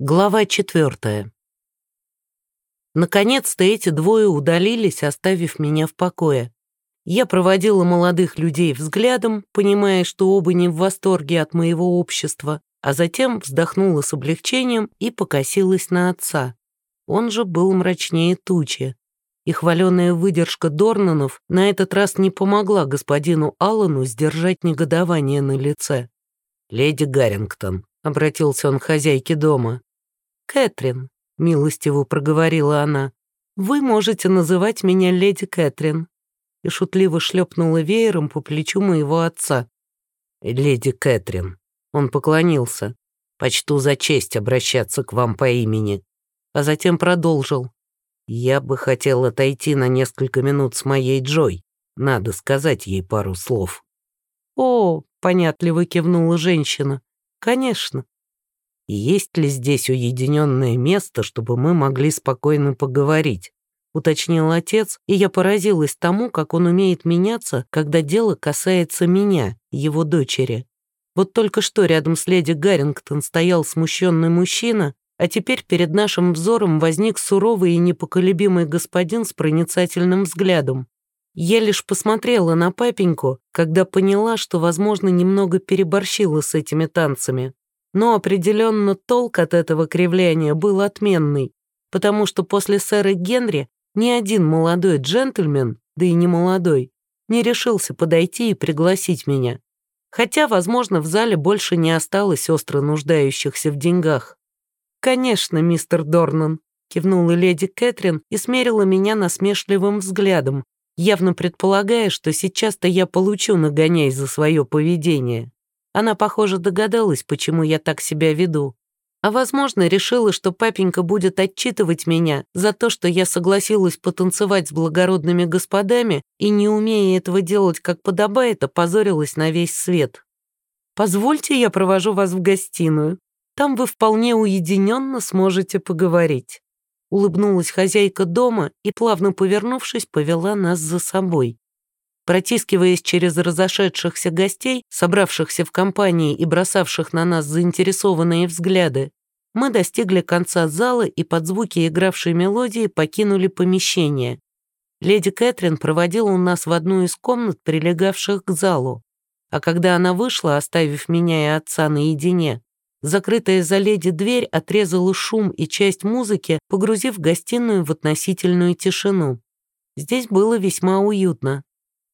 Глава четвертая. Наконец-то эти двое удалились, оставив меня в покое. Я проводила молодых людей взглядом, понимая, что оба не в восторге от моего общества, а затем вздохнула с облегчением и покосилась на отца. Он же был мрачнее тучи. И хваленая выдержка Дорнанов на этот раз не помогла господину Аллану сдержать негодование на лице. «Леди Гаррингтон», — обратился он к хозяйке дома, «Кэтрин», — милостиво проговорила она, «вы можете называть меня леди Кэтрин», и шутливо шлепнула веером по плечу моего отца. «Леди Кэтрин», — он поклонился, «почту за честь обращаться к вам по имени», а затем продолжил. «Я бы хотел отойти на несколько минут с моей Джой. Надо сказать ей пару слов». «О», — понятливо кивнула женщина, «конечно, есть ли здесь уединенное место, чтобы мы могли спокойно поговорить?» уточнил отец, и я поразилась тому, как он умеет меняться, когда дело касается меня, его дочери. Вот только что рядом с леди Гаррингтон стоял смущенный мужчина, а теперь перед нашим взором возник суровый и непоколебимый господин с проницательным взглядом. Я лишь посмотрела на папеньку, когда поняла, что, возможно, немного переборщила с этими танцами но определенно толк от этого кривляния был отменный, потому что после сэра Генри ни один молодой джентльмен, да и не молодой, не решился подойти и пригласить меня. Хотя, возможно, в зале больше не осталось остро нуждающихся в деньгах. «Конечно, мистер Дорнан», — кивнула леди Кэтрин и смерила меня насмешливым взглядом, явно предполагая, что сейчас-то я получу нагоняй за свое поведение. Она, похоже, догадалась, почему я так себя веду. А, возможно, решила, что папенька будет отчитывать меня за то, что я согласилась потанцевать с благородными господами и, не умея этого делать как подобает, опозорилась на весь свет. «Позвольте, я провожу вас в гостиную. Там вы вполне уединенно сможете поговорить». Улыбнулась хозяйка дома и, плавно повернувшись, повела нас за собой. Протискиваясь через разошедшихся гостей, собравшихся в компании и бросавших на нас заинтересованные взгляды, мы достигли конца зала и под звуки игравшей мелодии покинули помещение. Леди Кэтрин проводила нас в одну из комнат, прилегавших к залу. А когда она вышла, оставив меня и отца наедине, закрытая за леди дверь отрезала шум и часть музыки, погрузив гостиную в относительную тишину. Здесь было весьма уютно.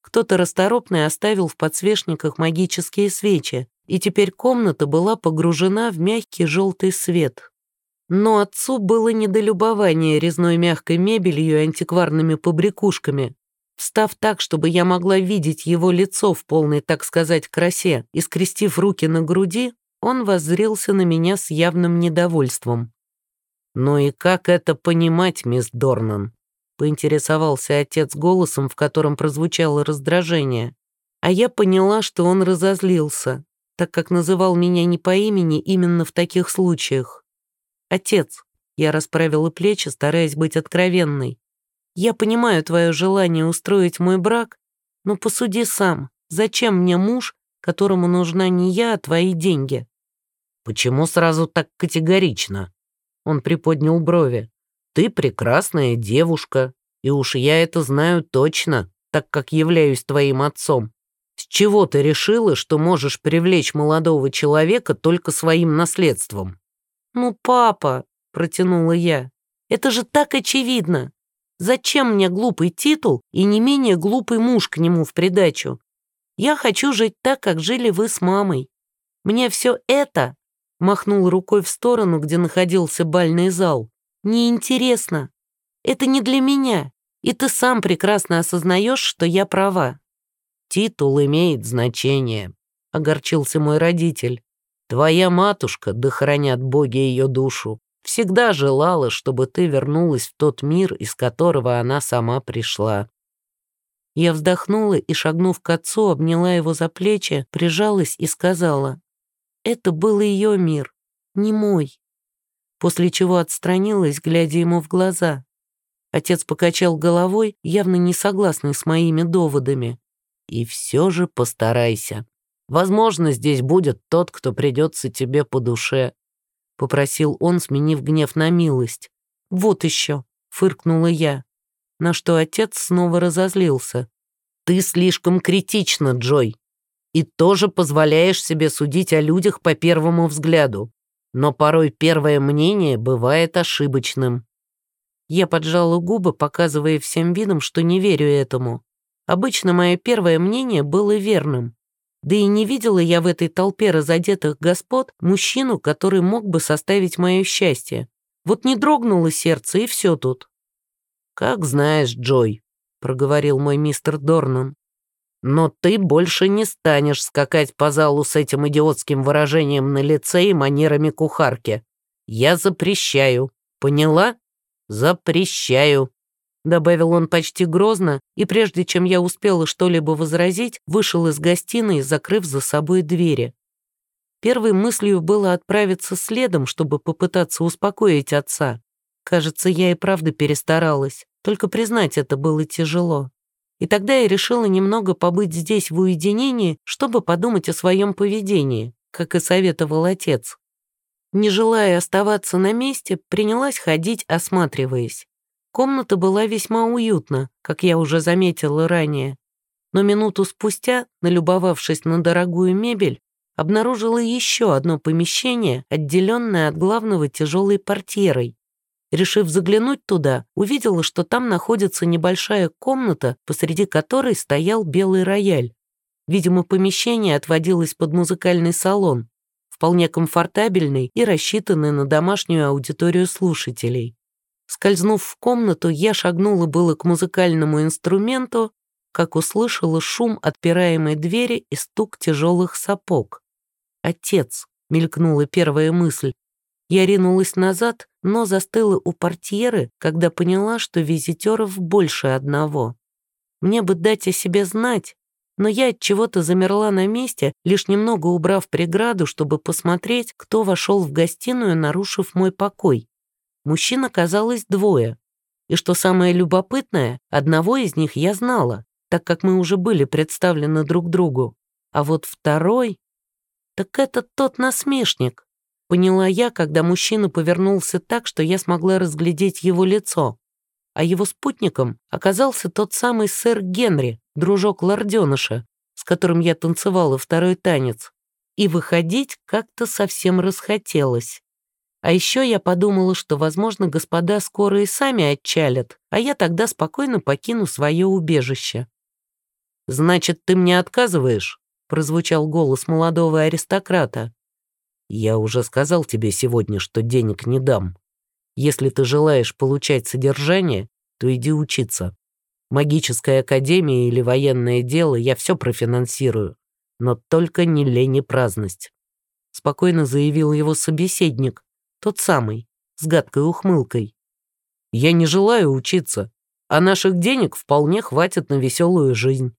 Кто-то расторопный оставил в подсвечниках магические свечи, и теперь комната была погружена в мягкий желтый свет. Но отцу было недолюбование резной мягкой мебелью и антикварными побрякушками. Встав так, чтобы я могла видеть его лицо в полной, так сказать, красе, и скрестив руки на груди, он воззрелся на меня с явным недовольством. «Ну и как это понимать, мисс Дорнан?» Поинтересовался отец голосом, в котором прозвучало раздражение. А я поняла, что он разозлился, так как называл меня не по имени именно в таких случаях. «Отец», — я расправила плечи, стараясь быть откровенной, «я понимаю твое желание устроить мой брак, но посуди сам, зачем мне муж, которому нужна не я, а твои деньги?» «Почему сразу так категорично?» Он приподнял брови. Ты прекрасная девушка, и уж я это знаю точно, так как являюсь твоим отцом. С чего ты решила, что можешь привлечь молодого человека только своим наследством?» «Ну, папа», — протянула я, — «это же так очевидно. Зачем мне глупый титул и не менее глупый муж к нему в придачу? Я хочу жить так, как жили вы с мамой. Мне все это...» — махнул рукой в сторону, где находился бальный зал неинтересно. Это не для меня, и ты сам прекрасно осознаешь, что я права». «Титул имеет значение», — огорчился мой родитель. «Твоя матушка, да хранят боги ее душу, всегда желала, чтобы ты вернулась в тот мир, из которого она сама пришла». Я вздохнула и, шагнув к отцу, обняла его за плечи, прижалась и сказала, «Это был ее мир, не мой после чего отстранилась, глядя ему в глаза. Отец покачал головой, явно не согласный с моими доводами. «И все же постарайся. Возможно, здесь будет тот, кто придется тебе по душе. — попросил он, сменив гнев на милость. «Вот еще», — фыркнула я, на что отец снова разозлился. «Ты слишком критична, Джой, и тоже позволяешь себе судить о людях по первому взгляду, но порой первое мнение бывает ошибочным». Я поджала губы, показывая всем видом, что не верю этому. Обычно мое первое мнение было верным. Да и не видела я в этой толпе разодетых господ мужчину, который мог бы составить мое счастье. Вот не дрогнуло сердце, и все тут. «Как знаешь, Джой», — проговорил мой мистер Дорнан. «Но ты больше не станешь скакать по залу с этим идиотским выражением на лице и манерами кухарки. Я запрещаю. Поняла? Запрещаю». Добавил он почти грозно, и прежде чем я успела что-либо возразить, вышел из гостиной, закрыв за собой двери. Первой мыслью было отправиться следом, чтобы попытаться успокоить отца. Кажется, я и правда перестаралась, только признать это было тяжело. И тогда я решила немного побыть здесь в уединении, чтобы подумать о своем поведении, как и советовал отец. Не желая оставаться на месте, принялась ходить, осматриваясь. Комната была весьма уютна, как я уже заметила ранее. Но минуту спустя, налюбовавшись на дорогую мебель, обнаружила еще одно помещение, отделенное от главного тяжелой портьерой. Решив заглянуть туда, увидела, что там находится небольшая комната, посреди которой стоял белый рояль. Видимо, помещение отводилось под музыкальный салон, вполне комфортабельный и рассчитанный на домашнюю аудиторию слушателей. Скользнув в комнату, я шагнула было к музыкальному инструменту, как услышала шум отпираемой двери и стук тяжелых сапог. «Отец», — мелькнула первая мысль. Я ринулась назад, но застыла у портьеры, когда поняла, что визитеров больше одного. Мне бы дать о себе знать, но я от чего-то замерла на месте, лишь немного убрав преграду, чтобы посмотреть, кто вошел в гостиную, нарушив мой покой. Мужчин оказалось двое. И что самое любопытное, одного из них я знала, так как мы уже были представлены друг другу. А вот второй... Так это тот насмешник. Поняла я, когда мужчина повернулся так, что я смогла разглядеть его лицо. А его спутником оказался тот самый сэр Генри, дружок лорденыша, с которым я танцевала второй танец. И выходить как-то совсем расхотелось. А еще я подумала, что, возможно, господа скоро и сами отчалят, а я тогда спокойно покину свое убежище. «Значит, ты мне отказываешь?» — прозвучал голос молодого аристократа. «Я уже сказал тебе сегодня, что денег не дам. Если ты желаешь получать содержание, то иди учиться. Магическая академия или военное дело я все профинансирую, но только не лень и праздность», — спокойно заявил его собеседник, тот самый, с гадкой ухмылкой. «Я не желаю учиться, а наших денег вполне хватит на веселую жизнь»,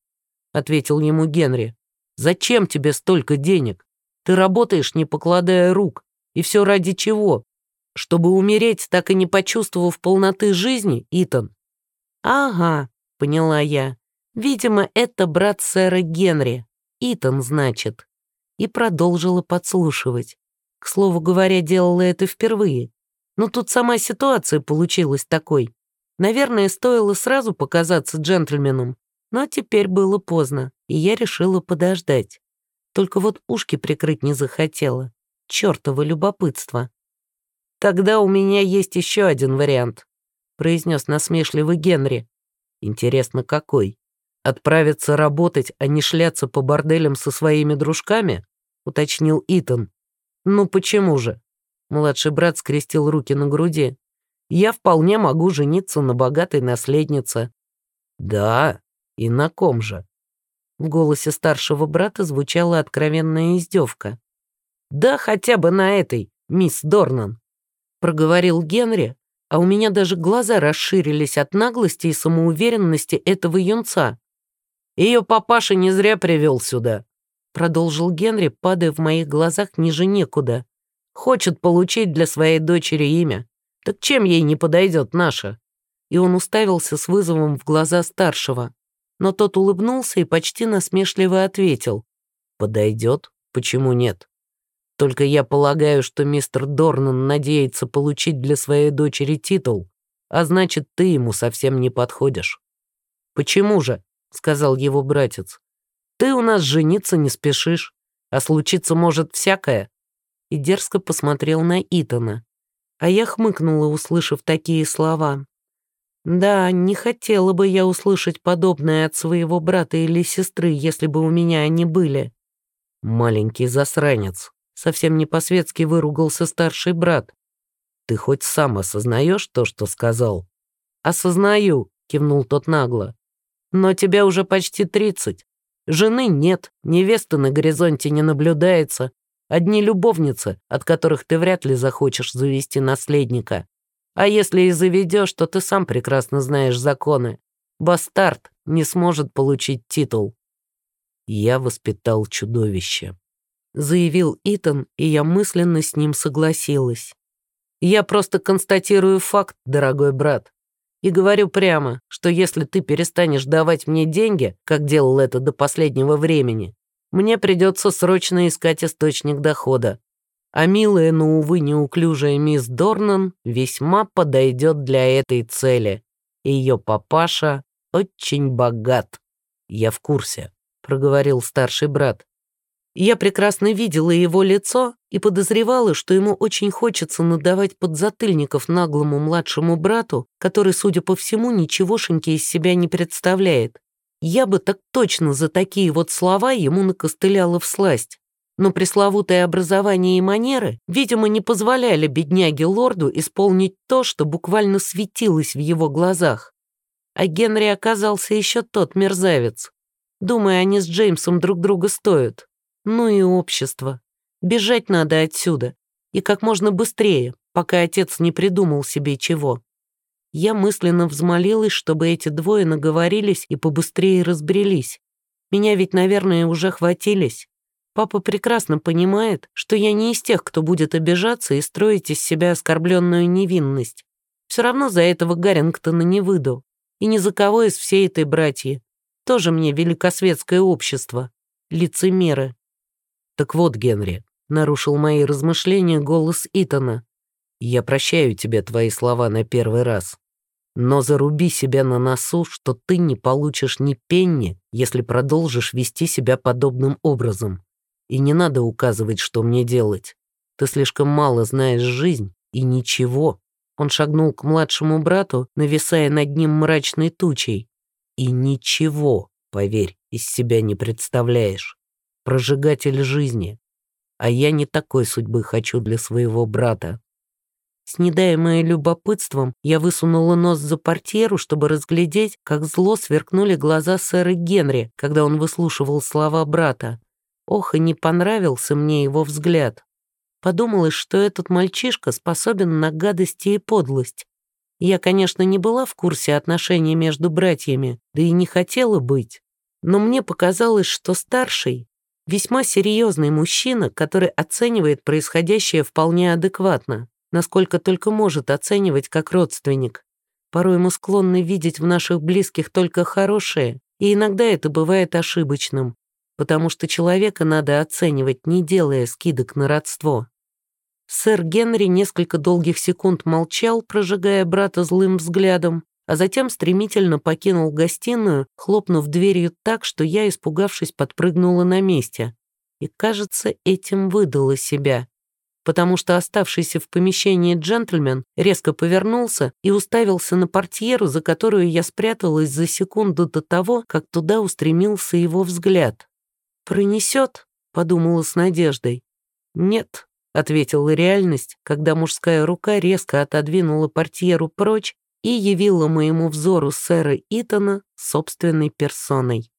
ответил ему Генри. «Зачем тебе столько денег? Ты работаешь, не покладая рук. И все ради чего? Чтобы умереть, так и не почувствовав полноты жизни, Итан?» «Ага», — поняла я. «Видимо, это брат сэра Генри. Итан, значит». И продолжила подслушивать. К слову говоря, делала это впервые. Но тут сама ситуация получилась такой. Наверное, стоило сразу показаться джентльменом, но теперь было поздно, и я решила подождать. Только вот ушки прикрыть не захотела. Чёртово любопытство. «Тогда у меня есть еще один вариант», — произнес насмешливый Генри. «Интересно, какой? Отправиться работать, а не шляться по борделям со своими дружками?» — уточнил Итан. «Ну почему же?» Младший брат скрестил руки на груди. «Я вполне могу жениться на богатой наследнице». «Да? И на ком же?» В голосе старшего брата звучала откровенная издевка. «Да хотя бы на этой, мисс Дорнан», — проговорил Генри, а у меня даже глаза расширились от наглости и самоуверенности этого юнца. Ее папаша не зря привел сюда продолжил Генри, падая в моих глазах ниже некуда. «Хочет получить для своей дочери имя. Так чем ей не подойдет наша?» И он уставился с вызовом в глаза старшего. Но тот улыбнулся и почти насмешливо ответил. «Подойдет? Почему нет? Только я полагаю, что мистер Дорнан надеется получить для своей дочери титул, а значит, ты ему совсем не подходишь». «Почему же?» — сказал его братец. «Ты у нас жениться не спешишь, а случиться может всякое». И дерзко посмотрел на Итана. А я хмыкнула, услышав такие слова. Да, не хотела бы я услышать подобное от своего брата или сестры, если бы у меня они были. Маленький засранец. Совсем не по-светски выругался старший брат. Ты хоть сам осознаешь то, что сказал? Осознаю, кивнул тот нагло. Но тебя уже почти тридцать. Жены нет, невесты на горизонте не наблюдается. Одни любовницы, от которых ты вряд ли захочешь завести наследника. А если и заведешь, то ты сам прекрасно знаешь законы. Бастард не сможет получить титул. Я воспитал чудовище. Заявил Итан, и я мысленно с ним согласилась. Я просто констатирую факт, дорогой брат. И говорю прямо, что если ты перестанешь давать мне деньги, как делал это до последнего времени, мне придется срочно искать источник дохода. А милая, но, увы, неуклюжая мисс Дорнан весьма подойдет для этой цели. Ее папаша очень богат. Я в курсе, проговорил старший брат. Я прекрасно видела его лицо и подозревала, что ему очень хочется надавать подзатыльников наглому младшему брату, который, судя по всему, ничегошеньки из себя не представляет. Я бы так точно за такие вот слова ему накостыляла всласть. Но пресловутое образование и манеры, видимо, не позволяли бедняге-лорду исполнить то, что буквально светилось в его глазах. А Генри оказался еще тот мерзавец. Думаю, они с Джеймсом друг друга стоят. Ну и общество. Бежать надо отсюда. И как можно быстрее, пока отец не придумал себе чего. Я мысленно взмолилась, чтобы эти двое наговорились и побыстрее разбрелись. Меня ведь, наверное, уже хватились. Папа прекрасно понимает, что я не из тех, кто будет обижаться и строить из себя оскорбленную невинность. Все равно за этого Гаррингтона не выйду. И ни за кого из всей этой братьи. Тоже мне великосветское общество. Лицемеры. Так вот, Генри, нарушил мои размышления голос Итана. Я прощаю тебе твои слова на первый раз. Но заруби себя на носу, что ты не получишь ни пенни, если продолжишь вести себя подобным образом. И не надо указывать, что мне делать. Ты слишком мало знаешь жизнь и ничего. Он шагнул к младшему брату, нависая над ним мрачной тучей. И ничего, поверь, из себя не представляешь. Прожигатель жизни. А я не такой судьбы хочу для своего брата. Снедаемая любопытством, я высунула нос за портьеру, чтобы разглядеть, как зло сверкнули глаза сэра Генри, когда он выслушивал слова брата. Ох, и не понравился мне его взгляд. Подумалось, что этот мальчишка способен на гадости и подлость. Я, конечно, не была в курсе отношений между братьями, да и не хотела быть. Но мне показалось, что старший — весьма серьезный мужчина, который оценивает происходящее вполне адекватно насколько только может оценивать как родственник. Порой мы склонны видеть в наших близких только хорошее, и иногда это бывает ошибочным, потому что человека надо оценивать, не делая скидок на родство. Сэр Генри несколько долгих секунд молчал, прожигая брата злым взглядом, а затем стремительно покинул гостиную, хлопнув дверью так, что я, испугавшись, подпрыгнула на месте. И, кажется, этим выдала себя потому что оставшийся в помещении джентльмен резко повернулся и уставился на портьеру, за которую я спряталась за секунду до того, как туда устремился его взгляд. «Пронесет?» — подумала с надеждой. «Нет», — ответила реальность, когда мужская рука резко отодвинула портьеру прочь и явила моему взору сэра Итана собственной персоной.